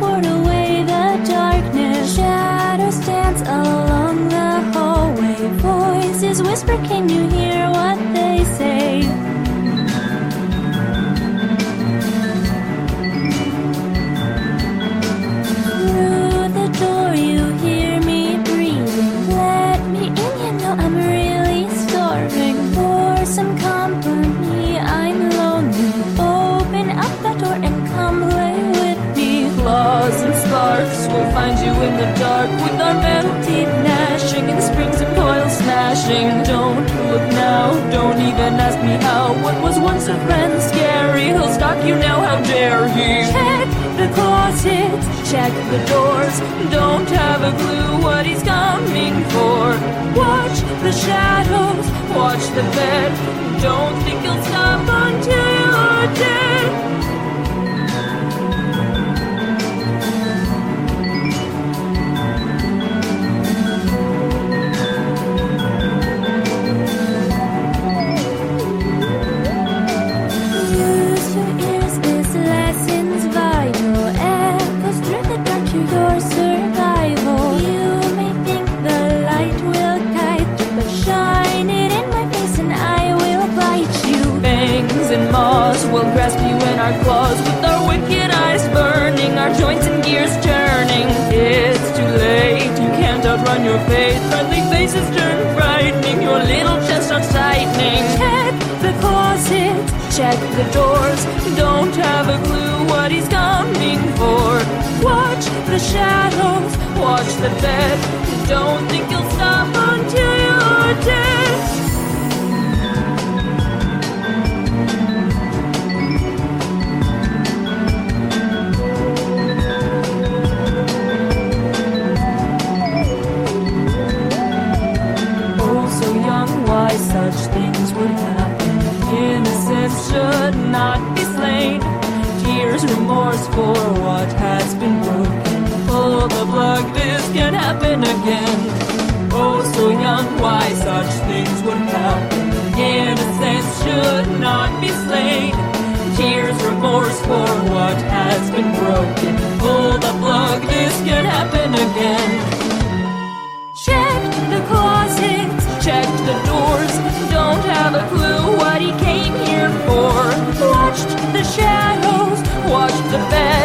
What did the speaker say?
to away the darkness. Shadows dance along the hallway. Voices whisper, can you hear what they say? Don't look now, don't even ask me how. What was once a friend scary? He'll stalk you now, how dare he? Check the closets, Check the doors, don't have a clue what he's coming for. Watch the shadows, watch the bed. Don't think he'll stop will grasp you in our claws with our wicked eyes burning, our joints and gears turning. It's too late, you can't outrun your fate. Friendly faces turn frightening, your little chest starts tightening. Check the closet, Check the doors, don't have a clue what he's coming for. Watch the shadows, watch the bed. Don't think you'll stop until you're dead. Tears, remorse for what has been broken. Pull the plug, this can happen again. Oh, so young, why such things would happen? Innocence should not be slain. Tears, remorse for what has been broken. Pull the plug, this can happen again. Checked the closets. Checked the doors, don't have a clue what he came here for. Watched the best.